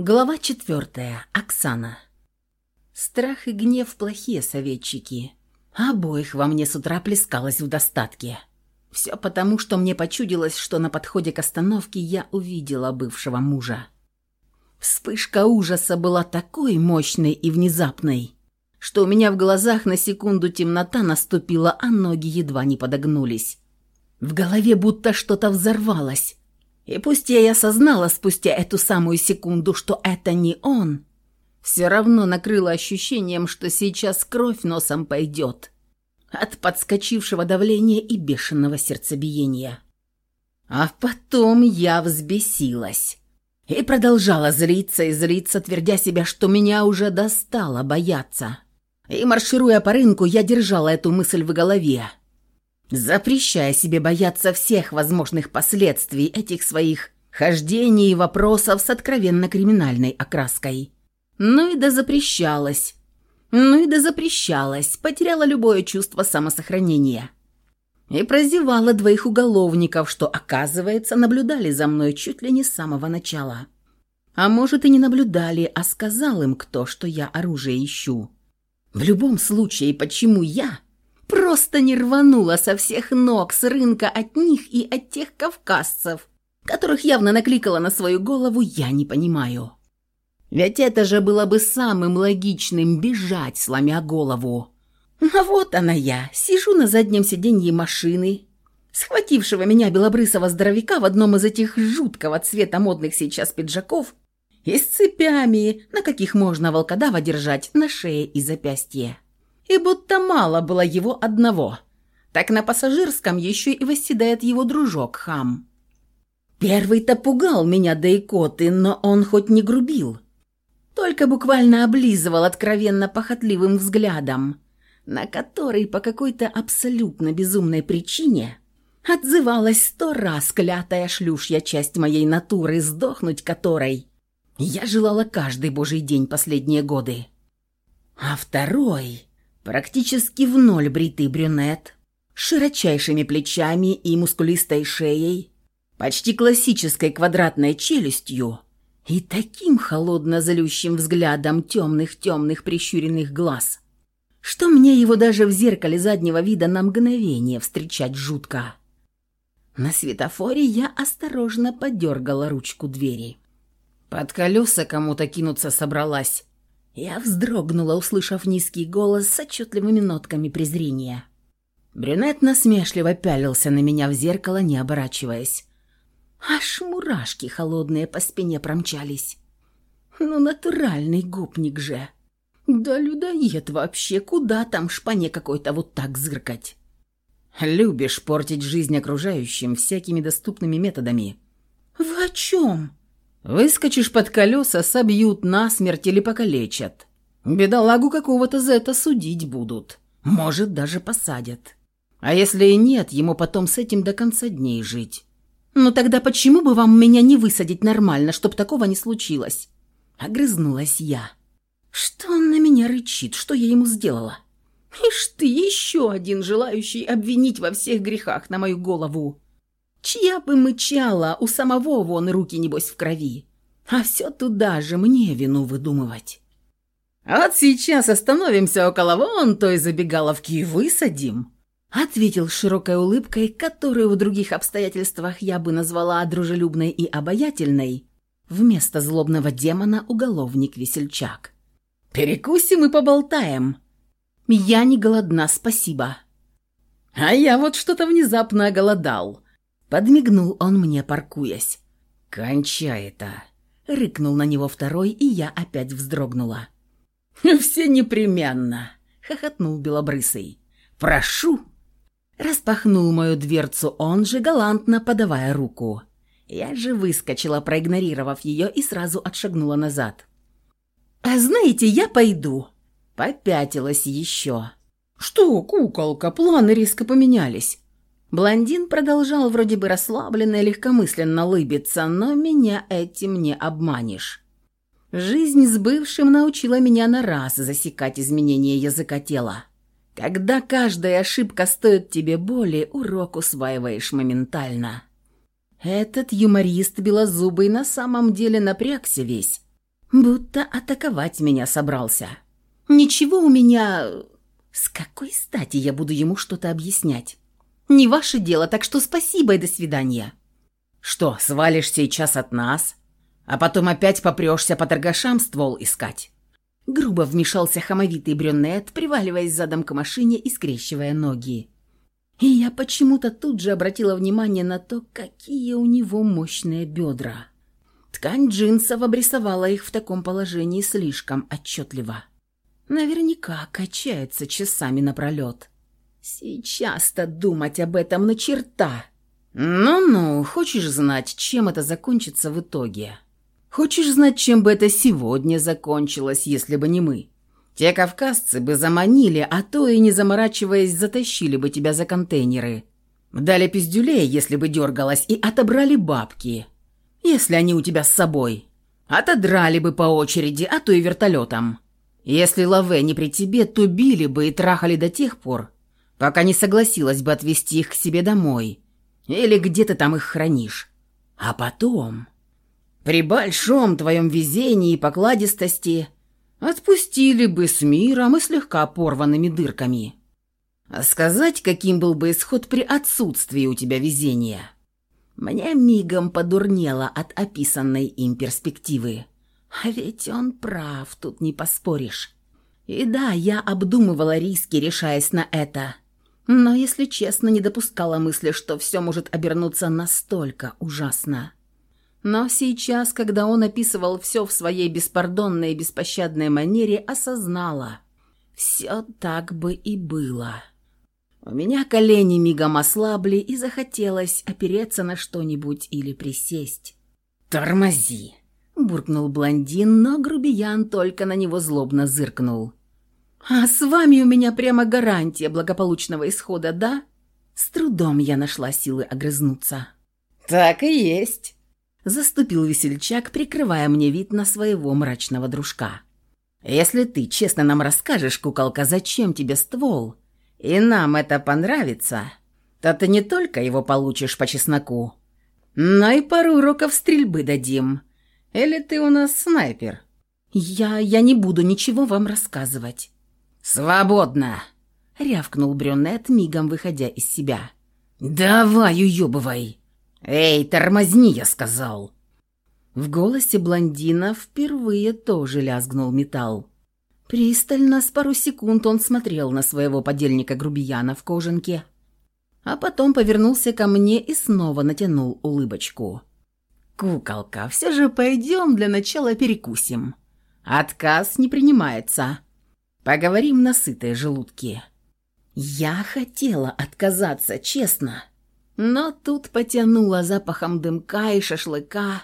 Глава четвертая. Оксана. Страх и гнев – плохие советчики. Обоих во мне с утра плескалось в достатке. Все потому, что мне почудилось, что на подходе к остановке я увидела бывшего мужа. Вспышка ужаса была такой мощной и внезапной, что у меня в глазах на секунду темнота наступила, а ноги едва не подогнулись. В голове будто что-то взорвалось. И пусть я и осознала спустя эту самую секунду, что это не он, все равно накрыло ощущением, что сейчас кровь носом пойдет от подскочившего давления и бешеного сердцебиения. А потом я взбесилась и продолжала злиться и злиться, твердя себя, что меня уже достало бояться. И маршируя по рынку, я держала эту мысль в голове – запрещая себе бояться всех возможных последствий этих своих хождений и вопросов с откровенно криминальной окраской. Ну и да запрещалась. Ну и да запрещалась, потеряла любое чувство самосохранения. И прозевала двоих уголовников, что, оказывается, наблюдали за мной чуть ли не с самого начала. А может и не наблюдали, а сказал им кто, что я оружие ищу. В любом случае, почему я Просто не рванула со всех ног с рынка от них и от тех кавказцев, которых явно накликала на свою голову, я не понимаю. Ведь это же было бы самым логичным бежать, сломя голову. А вот она я, сижу на заднем сиденье машины, схватившего меня белобрысого здоровяка в одном из этих жуткого цвета модных сейчас пиджаков и с цепями, на каких можно волкодава держать на шее и запястье и будто мало было его одного. Так на пассажирском еще и восседает его дружок-хам. Первый-то пугал меня до икоты, но он хоть не грубил. Только буквально облизывал откровенно похотливым взглядом, на который по какой-то абсолютно безумной причине отзывалась сто раз клятая шлюшья часть моей натуры, сдохнуть которой я желала каждый божий день последние годы. А второй... Практически в ноль бритый брюнет, широчайшими плечами и мускулистой шеей, почти классической квадратной челюстью и таким холодно-злющим взглядом темных-темных прищуренных глаз, что мне его даже в зеркале заднего вида на мгновение встречать жутко. На светофоре я осторожно подергала ручку двери. Под колеса кому-то кинуться собралась, я вздрогнула, услышав низкий голос с отчетливыми нотками презрения. Брюнет насмешливо пялился на меня в зеркало, не оборачиваясь. Аж мурашки холодные по спине промчались. Ну, натуральный гопник же. Да людоед вообще, куда там шпане какой-то вот так зыркать? Любишь портить жизнь окружающим всякими доступными методами. О чем? Выскочишь под колеса, собьют насмерть или покалечат. Бедолагу какого-то за это судить будут. Может, даже посадят. А если и нет, ему потом с этим до конца дней жить. Ну тогда почему бы вам меня не высадить нормально, чтоб такого не случилось? Огрызнулась я. Что он на меня рычит? Что я ему сделала? Ишь ты, еще один желающий обвинить во всех грехах на мою голову. Чья бы мычала, у самого вон руки, небось, в крови. А все туда же мне вину выдумывать. «Вот сейчас остановимся около вон той забегаловки и высадим», ответил широкой улыбкой, которую в других обстоятельствах я бы назвала дружелюбной и обаятельной, вместо злобного демона уголовник-весельчак. «Перекусим и поболтаем». «Я не голодна, спасибо». «А я вот что-то внезапно оголодал», Подмигнул он мне, паркуясь. «Кончай это!» Рыкнул на него второй, и я опять вздрогнула. «Все непременно!» — хохотнул Белобрысый. «Прошу!» Распахнул мою дверцу он же, галантно подавая руку. Я же выскочила, проигнорировав ее, и сразу отшагнула назад. «А знаете, я пойду!» Попятилась еще. «Что, куколка, планы резко поменялись. Блондин продолжал вроде бы расслабленно и легкомысленно лыбиться, но меня этим не обманешь. Жизнь с бывшим научила меня на раз засекать изменения языка тела. Когда каждая ошибка стоит тебе боли, урок усваиваешь моментально. Этот юморист белозубый на самом деле напрягся весь. Будто атаковать меня собрался. Ничего у меня... С какой стати я буду ему что-то объяснять? Не ваше дело, так что спасибо и до свидания. Что, свалишь сейчас от нас, а потом опять попрешься по торгашам ствол искать? Грубо вмешался хамовитый брюнет, приваливаясь задом к машине и скрещивая ноги. И я почему-то тут же обратила внимание на то, какие у него мощные бедра. Ткань джинсов обрисовала их в таком положении слишком отчетливо. Наверняка качается часами напролет. Сейчас-то думать об этом на черта. Ну-ну, хочешь знать, чем это закончится в итоге? Хочешь знать, чем бы это сегодня закончилось, если бы не мы? Те кавказцы бы заманили, а то и не заморачиваясь, затащили бы тебя за контейнеры. Дали пиздюлей, если бы дергалась, и отобрали бабки, если они у тебя с собой. Отодрали бы по очереди, а то и вертолетом. Если лаве не при тебе, то били бы и трахали до тех пор, пока не согласилась бы отвезти их к себе домой. Или где ты там их хранишь. А потом... При большом твоем везении и покладистости отпустили бы с миром и слегка порванными дырками. А сказать, каким был бы исход при отсутствии у тебя везения? Мне мигом подурнело от описанной им перспективы. А ведь он прав, тут не поспоришь. И да, я обдумывала риски, решаясь на это. Но, если честно, не допускала мысли, что все может обернуться настолько ужасно. Но сейчас, когда он описывал все в своей беспардонной и беспощадной манере, осознала. Все так бы и было. У меня колени мигом ослабли и захотелось опереться на что-нибудь или присесть. «Тормози!» – буркнул блондин, но грубиян только на него злобно зыркнул. «А с вами у меня прямо гарантия благополучного исхода, да?» С трудом я нашла силы огрызнуться. «Так и есть!» Заступил весельчак, прикрывая мне вид на своего мрачного дружка. «Если ты честно нам расскажешь, куколка, зачем тебе ствол, и нам это понравится, то ты не только его получишь по чесноку, но и пару уроков стрельбы дадим. Или ты у нас снайпер?» «Я... я не буду ничего вам рассказывать». «Свободно!» — рявкнул брюнет, мигом выходя из себя. «Давай, уебывай!» «Эй, тормозни, я сказал!» В голосе блондина впервые тоже лязгнул металл. Пристально, с пару секунд он смотрел на своего подельника-грубияна в кожанке, а потом повернулся ко мне и снова натянул улыбочку. «Куколка, все же пойдем для начала перекусим. Отказ не принимается. Поговорим на сытые желудки». Я хотела отказаться, честно. Но тут потянуло запахом дымка и шашлыка,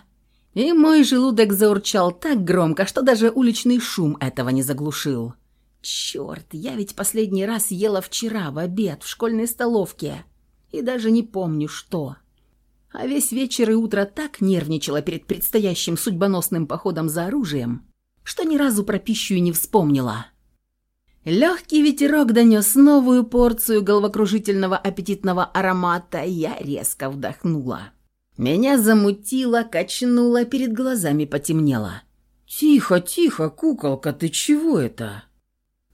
и мой желудок заурчал так громко, что даже уличный шум этого не заглушил. Черт, я ведь последний раз ела вчера в обед в школьной столовке, и даже не помню что. А весь вечер и утро так нервничала перед предстоящим судьбоносным походом за оружием, что ни разу про пищу и не вспомнила. Легкий ветерок донес новую порцию головокружительного аппетитного аромата, я резко вдохнула. Меня замутило, качнуло, перед глазами потемнело. «Тихо, тихо, куколка, ты чего это?»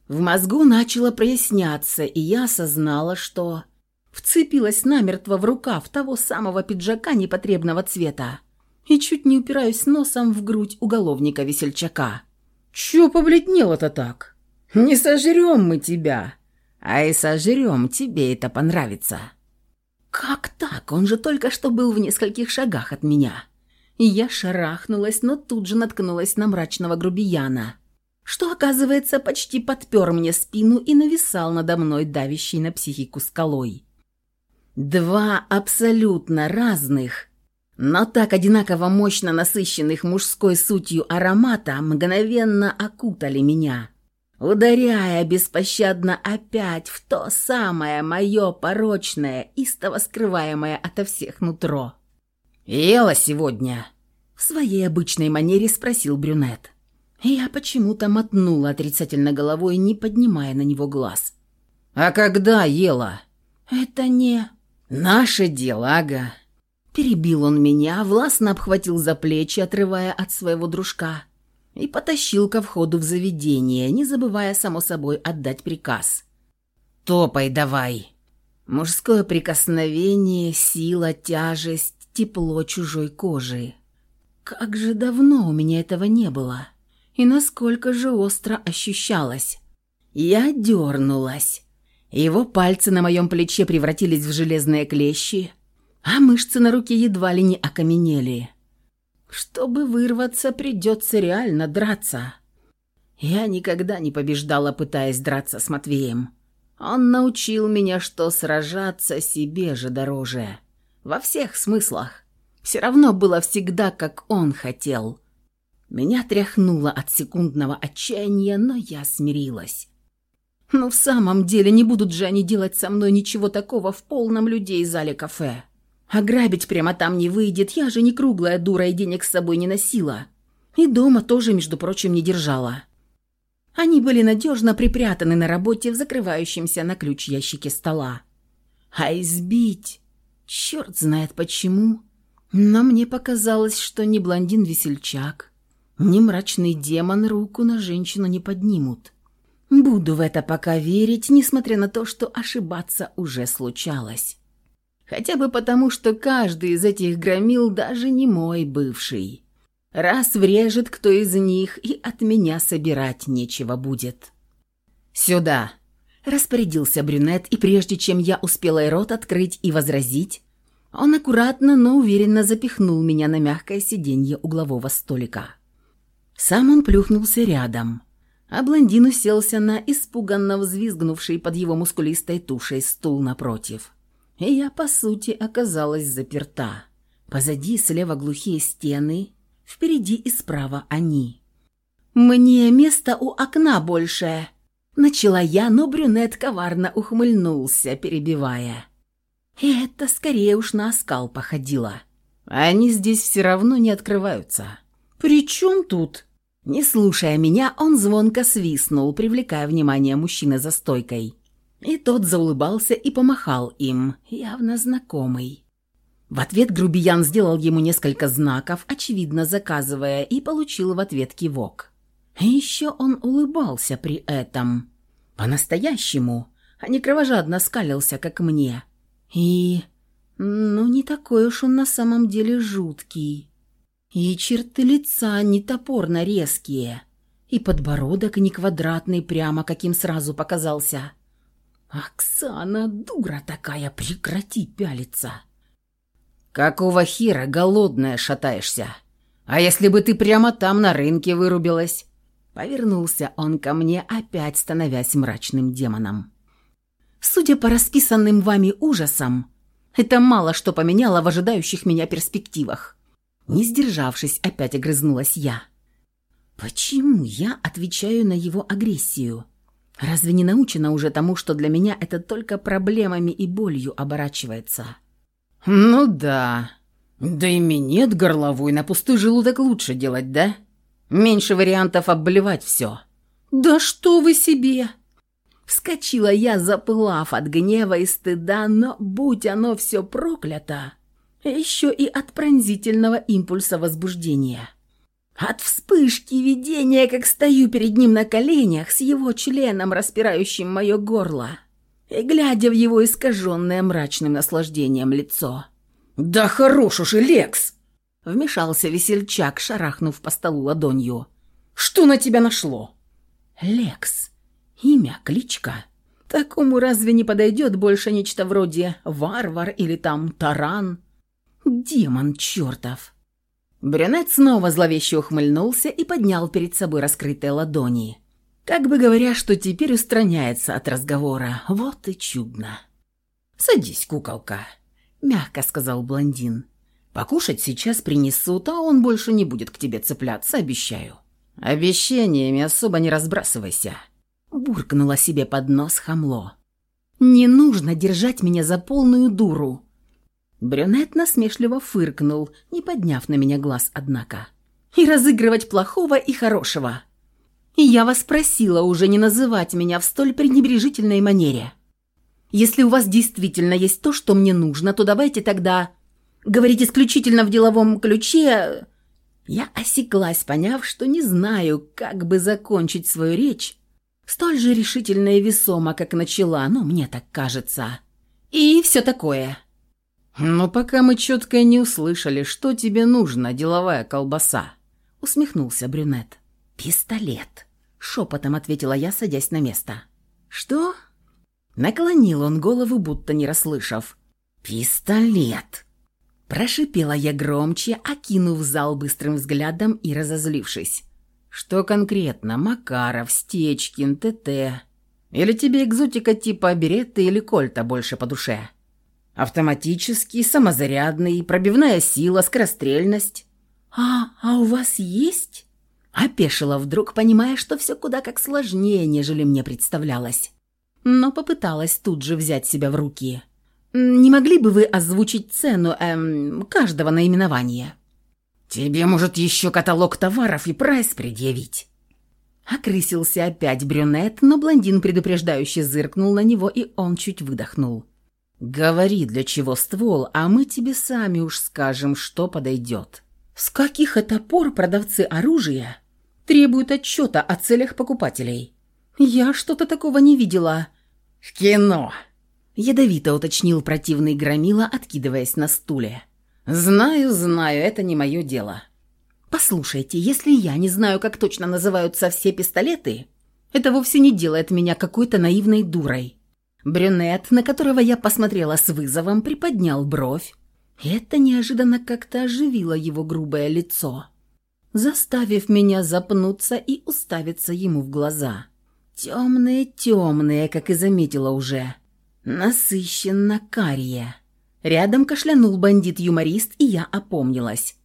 В мозгу начало проясняться, и я осознала, что вцепилась намертво в рукав того самого пиджака непотребного цвета и чуть не упираюсь носом в грудь уголовника-весельчака. «Чё побледнело-то так?» Не сожрем мы тебя, а и сожрем, тебе это понравится». «Как так? Он же только что был в нескольких шагах от меня». Я шарахнулась, но тут же наткнулась на мрачного грубияна, что, оказывается, почти подпер мне спину и нависал надо мной давящей на психику скалой. Два абсолютно разных, но так одинаково мощно насыщенных мужской сутью аромата мгновенно окутали меня – ударяя беспощадно опять в то самое мое порочное, истово скрываемое ото всех нутро. «Ела сегодня?» — в своей обычной манере спросил брюнет. Я почему-то мотнула отрицательно головой, не поднимая на него глаз. «А когда ела?» «Это не...» «Наше дело, ага». Перебил он меня, властно обхватил за плечи, отрывая от своего дружка и потащил ко входу в заведение, не забывая, само собой, отдать приказ. «Топай давай!» Мужское прикосновение, сила, тяжесть, тепло чужой кожи. Как же давно у меня этого не было. И насколько же остро ощущалось. Я дернулась. Его пальцы на моем плече превратились в железные клещи, а мышцы на руке едва ли не окаменели. Чтобы вырваться, придется реально драться. Я никогда не побеждала, пытаясь драться с Матвеем. Он научил меня, что сражаться себе же дороже. Во всех смыслах. Все равно было всегда, как он хотел. Меня тряхнуло от секундного отчаяния, но я смирилась. Ну, в самом деле, не будут же они делать со мной ничего такого в полном людей зале кафе. Ограбить прямо там не выйдет, я же не круглая дура и денег с собой не носила. И дома тоже, между прочим, не держала. Они были надежно припрятаны на работе в закрывающемся на ключ ящике стола. А избить... Черт знает почему. Но мне показалось, что ни блондин-весельчак, ни мрачный демон руку на женщину не поднимут. Буду в это пока верить, несмотря на то, что ошибаться уже случалось. Хотя бы потому, что каждый из этих громил даже не мой бывший. Раз врежет кто из них, и от меня собирать нечего будет. «Сюда!» – распорядился брюнет, и прежде чем я успела и рот открыть и возразить, он аккуратно, но уверенно запихнул меня на мягкое сиденье углового столика. Сам он плюхнулся рядом, а блондин уселся на испуганно взвизгнувший под его мускулистой тушей стул напротив. И я, по сути, оказалась заперта. Позади слева глухие стены – Впереди и справа они. «Мне место у окна больше!» Начала я, но брюнет коварно ухмыльнулся, перебивая. Это скорее уж на оскал походило. Они здесь все равно не открываются. «При чем тут?» Не слушая меня, он звонко свистнул, привлекая внимание мужчины за стойкой. И тот заулыбался и помахал им, явно знакомый. В ответ грубиян сделал ему несколько знаков, очевидно заказывая, и получил в ответ кивок. И еще он улыбался при этом. По-настоящему, а не кровожадно скалился, как мне. И... ну, не такой уж он на самом деле жуткий. И черты лица не топорно резкие, и подбородок не квадратный прямо, каким сразу показался. «Оксана, дура такая, прекрати пялиться!» «Какого хера голодная шатаешься? А если бы ты прямо там на рынке вырубилась?» Повернулся он ко мне, опять становясь мрачным демоном. «Судя по расписанным вами ужасам, это мало что поменяло в ожидающих меня перспективах». Не сдержавшись, опять огрызнулась я. «Почему я отвечаю на его агрессию? Разве не научена уже тому, что для меня это только проблемами и болью оборачивается?» «Ну да. Да и минет горловой на пустой желудок лучше делать, да? Меньше вариантов обливать все». «Да что вы себе!» Вскочила я, запылав от гнева и стыда, но, будь оно все проклято, еще и от пронзительного импульса возбуждения. От вспышки видения, как стою перед ним на коленях с его членом, распирающим мое горло и глядя в его искаженное мрачным наслаждением лицо. «Да хорош уж Лекс!» Вмешался весельчак, шарахнув по столу ладонью. «Что на тебя нашло?» «Лекс. Имя, кличка. Такому разве не подойдет больше нечто вроде «варвар» или там «таран»?» «Демон чертов!» Брюнет снова зловеще ухмыльнулся и поднял перед собой раскрытые ладони. Как бы говоря, что теперь устраняется от разговора. Вот и чудно. «Садись, куколка», — мягко сказал блондин. «Покушать сейчас принесут, а он больше не будет к тебе цепляться, обещаю». «Обещаниями особо не разбрасывайся», — буркнула себе под нос хамло. «Не нужно держать меня за полную дуру». Брюнет насмешливо фыркнул, не подняв на меня глаз, однако. «И разыгрывать плохого и хорошего». И я вас просила уже не называть меня в столь пренебрежительной манере. Если у вас действительно есть то, что мне нужно, то давайте тогда говорить исключительно в деловом ключе Я осеклась, поняв, что не знаю, как бы закончить свою речь, столь же решительно и весомо, как начала, но мне так кажется. И все такое. «Но пока мы четко не услышали, что тебе нужно, деловая колбаса», — усмехнулся брюнет. «Пистолет», — шепотом ответила я, садясь на место. «Что?» Наклонил он голову, будто не расслышав. «Пистолет!» Прошипела я громче, окинув зал быстрым взглядом и разозлившись. «Что конкретно? Макаров, Стечкин, ТТ? Или тебе экзотика типа Беретта или Кольта больше по душе? Автоматический, самозарядный, пробивная сила, скорострельность?» «А, а у вас есть?» Опешила вдруг, понимая, что все куда как сложнее, нежели мне представлялось. Но попыталась тут же взять себя в руки. «Не могли бы вы озвучить цену эм, каждого наименования?» «Тебе, может, еще каталог товаров и прайс предъявить?» Окрысился опять брюнет, но блондин предупреждающе зыркнул на него, и он чуть выдохнул. «Говори, для чего ствол, а мы тебе сами уж скажем, что подойдет». «С каких это пор продавцы оружия требуют отчета о целях покупателей?» «Я что-то такого не видела». «В кино», — ядовито уточнил противный громила, откидываясь на стуле. «Знаю, знаю, это не мое дело». «Послушайте, если я не знаю, как точно называются все пистолеты, это вовсе не делает меня какой-то наивной дурой». Брюнет, на которого я посмотрела с вызовом, приподнял бровь. Это неожиданно как-то оживило его грубое лицо, заставив меня запнуться и уставиться ему в глаза. Темные-темные, как и заметила уже. Насыщенно карие. Рядом кашлянул бандит-юморист, и я опомнилась.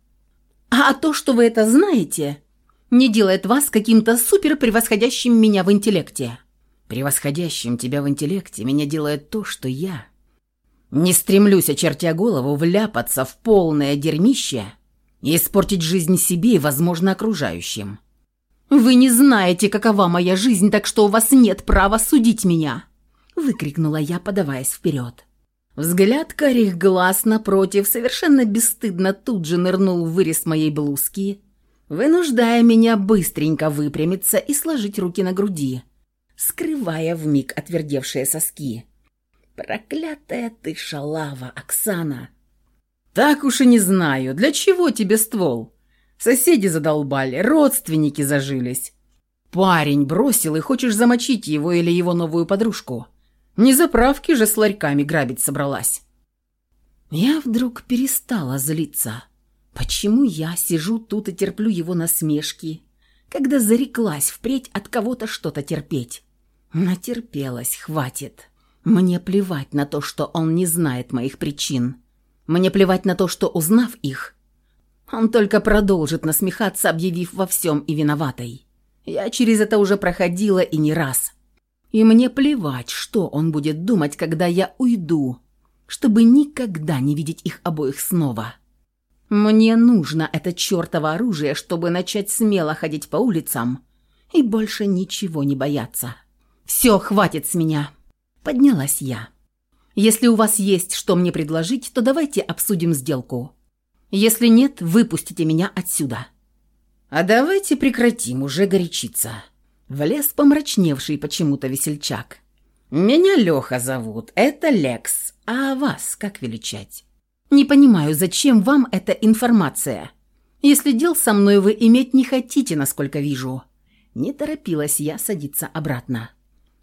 «А то, что вы это знаете, не делает вас каким-то супер превосходящим меня в интеллекте». «Превосходящим тебя в интеллекте меня делает то, что я...» «Не стремлюсь, очертя голову, вляпаться в полное дерьмище и испортить жизнь себе и, возможно, окружающим». «Вы не знаете, какова моя жизнь, так что у вас нет права судить меня!» Выкрикнула я, подаваясь вперед. Взгляд карих глаз напротив совершенно бесстыдно тут же нырнул в вырез моей блузки, вынуждая меня быстренько выпрямиться и сложить руки на груди, скрывая вмиг отвердевшие соски. «Проклятая ты шалава, Оксана!» «Так уж и не знаю, для чего тебе ствол?» Соседи задолбали, родственники зажились. Парень бросил, и хочешь замочить его или его новую подружку. Не заправки же с ларьками грабить собралась. Я вдруг перестала злиться. Почему я сижу тут и терплю его насмешки, когда зареклась впредь от кого-то что-то терпеть? Натерпелась, хватит. Мне плевать на то, что он не знает моих причин. Мне плевать на то, что, узнав их, он только продолжит насмехаться, объявив во всем и виноватой. Я через это уже проходила и не раз. И мне плевать, что он будет думать, когда я уйду, чтобы никогда не видеть их обоих снова. Мне нужно это чертово оружие, чтобы начать смело ходить по улицам и больше ничего не бояться. «Все, хватит с меня!» Поднялась я. «Если у вас есть что мне предложить, то давайте обсудим сделку. Если нет, выпустите меня отсюда». «А давайте прекратим уже горячиться», — влез помрачневший почему-то весельчак. «Меня Леха зовут, это Лекс, а вас как величать?» «Не понимаю, зачем вам эта информация? Если дел со мной вы иметь не хотите, насколько вижу». Не торопилась я садиться обратно.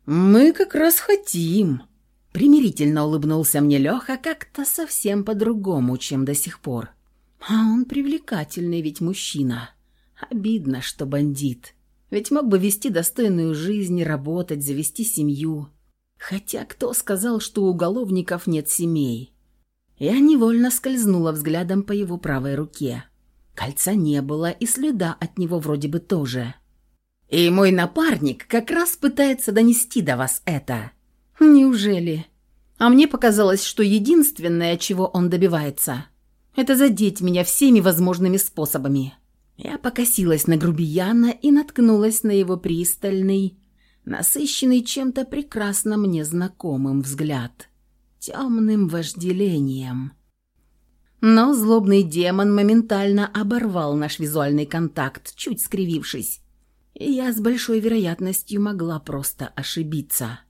«Мы как раз хотим», — примирительно улыбнулся мне Леха как-то совсем по-другому, чем до сих пор. А он привлекательный ведь мужчина. Обидно, что бандит. Ведь мог бы вести достойную жизнь, работать, завести семью. Хотя кто сказал, что у уголовников нет семей? Я невольно скользнула взглядом по его правой руке. Кольца не было, и следа от него вроде бы тоже. И мой напарник как раз пытается донести до вас это. Неужели? А мне показалось, что единственное, чего он добивается – это задеть меня всеми возможными способами. Я покосилась на грубияна и наткнулась на его пристальный, насыщенный чем-то прекрасно мне знакомым взгляд. Темным вожделением. Но злобный демон моментально оборвал наш визуальный контакт, чуть скривившись. Я с большой вероятностью могла просто ошибиться.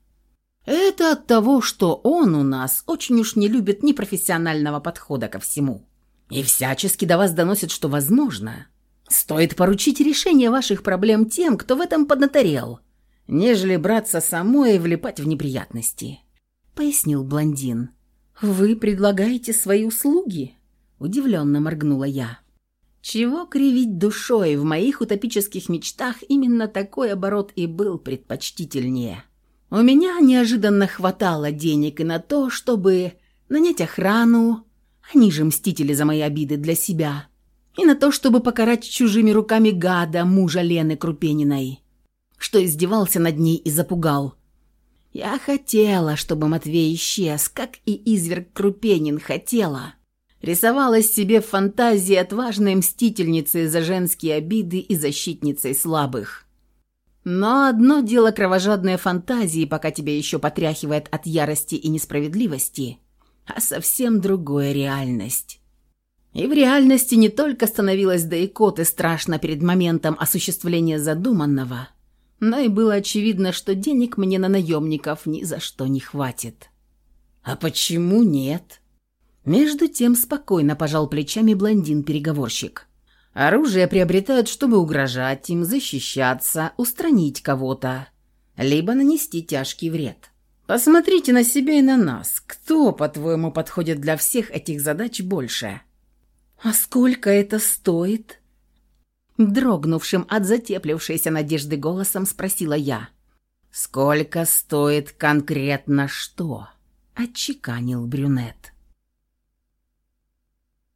Это от того, что он у нас очень уж не любит непрофессионального подхода ко всему. И всячески до вас доносит, что возможно. Стоит поручить решение ваших проблем тем, кто в этом поднаторел, нежели браться самой и влипать в неприятности», — пояснил блондин. «Вы предлагаете свои услуги?» — удивленно моргнула я. Чего кривить душой, в моих утопических мечтах именно такой оборот и был предпочтительнее. У меня неожиданно хватало денег и на то, чтобы нанять охрану, они же мстители за мои обиды для себя, и на то, чтобы покарать чужими руками гада, мужа Лены Крупениной, что издевался над ней и запугал. Я хотела, чтобы Матвей исчез, как и изверг Крупенин хотела. Рисовалась себе в фантазии отважной мстительницей за женские обиды и защитницей слабых. Но одно дело кровожадные фантазии, пока тебя еще потряхивает от ярости и несправедливости, а совсем другое реальность. И в реальности не только становилось да и коты страшно перед моментом осуществления задуманного, но и было очевидно, что денег мне на наемников ни за что не хватит. А почему нет? Между тем спокойно пожал плечами блондин-переговорщик. Оружие приобретают, чтобы угрожать им, защищаться, устранить кого-то, либо нанести тяжкий вред. Посмотрите на себя и на нас. Кто, по-твоему, подходит для всех этих задач больше? А сколько это стоит? Дрогнувшим от затеплившейся надежды голосом спросила я. «Сколько стоит конкретно что?» — отчеканил брюнет.